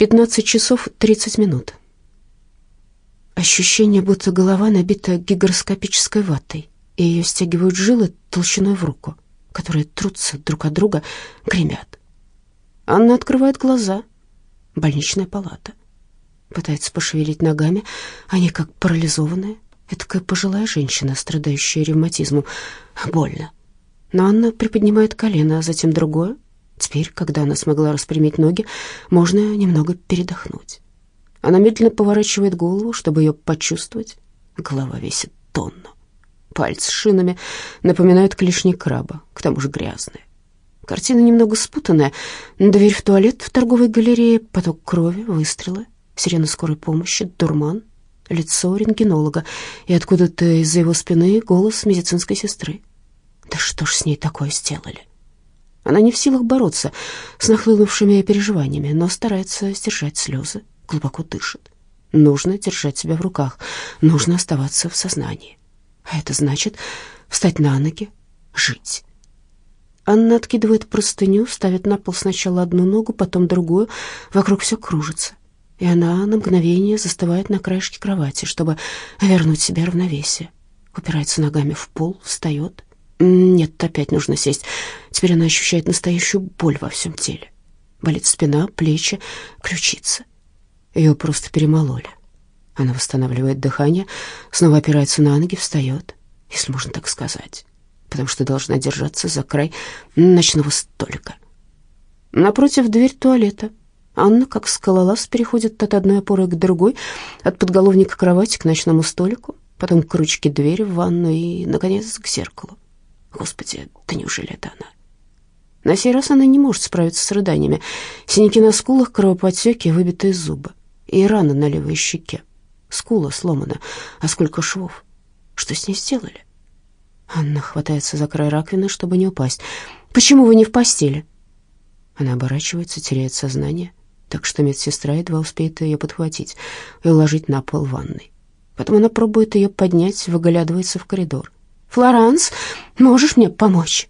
15 часов 30 минут. Ощущение, будто голова набита гигроскопической ватой, и ее стягивают жилы толщиной в руку, которые трутся друг от друга, гремят. Анна открывает глаза. Больничная палата. Пытается пошевелить ногами, они как парализованные. Это такая пожилая женщина, страдающая ревматизмом. Больно. Но Анна приподнимает колено, а затем другое, Теперь, когда она смогла распрямить ноги, можно немного передохнуть. Она медленно поворачивает голову, чтобы ее почувствовать. Голова весит тонну. Пальцы шинами напоминают клешни краба, к тому же грязные. Картина немного спутанная. Дверь в туалет в торговой галерее, поток крови, выстрелы, сирена скорой помощи, дурман, лицо рентгенолога и откуда-то из-за его спины голос медицинской сестры. Да что ж с ней такое сделали? Она не в силах бороться с нахлынувшими переживаниями, но старается сдержать слезы, глубоко дышит. Нужно держать себя в руках, нужно оставаться в сознании. А это значит встать на ноги, жить. Анна откидывает простыню, ставит на пол сначала одну ногу, потом другую. Вокруг все кружится, и она на мгновение застывает на краешке кровати, чтобы вернуть себе равновесие. Упирается ногами в пол, встает, нет, опять нужно сесть. Теперь она ощущает настоящую боль во всем теле. Болит спина, плечи, ключица. Ее просто перемололи. Она восстанавливает дыхание, снова опирается на ноги, встает, если можно так сказать, потому что должна держаться за край ночного столика. Напротив дверь туалета. Анна, как скалолаз, переходит от одной опоры к другой, от подголовника кровати к ночному столику, потом к ручке двери в ванну и, наконец, к зеркалу. Господи, да неужели это она? На сей раз она не может справиться с рыданиями. Синяки на скулах, кровоподтеки, выбитые зубы и рана на левой щеке. Скула сломана, а сколько швов. Что с ней сделали? Анна хватается за край раковины, чтобы не упасть. «Почему вы не в постели?» Она оборачивается, теряет сознание, так что медсестра едва успеет ее подхватить и уложить на пол ванной. Потом она пробует ее поднять, выглядывается в коридор. «Флоранс, можешь мне помочь?»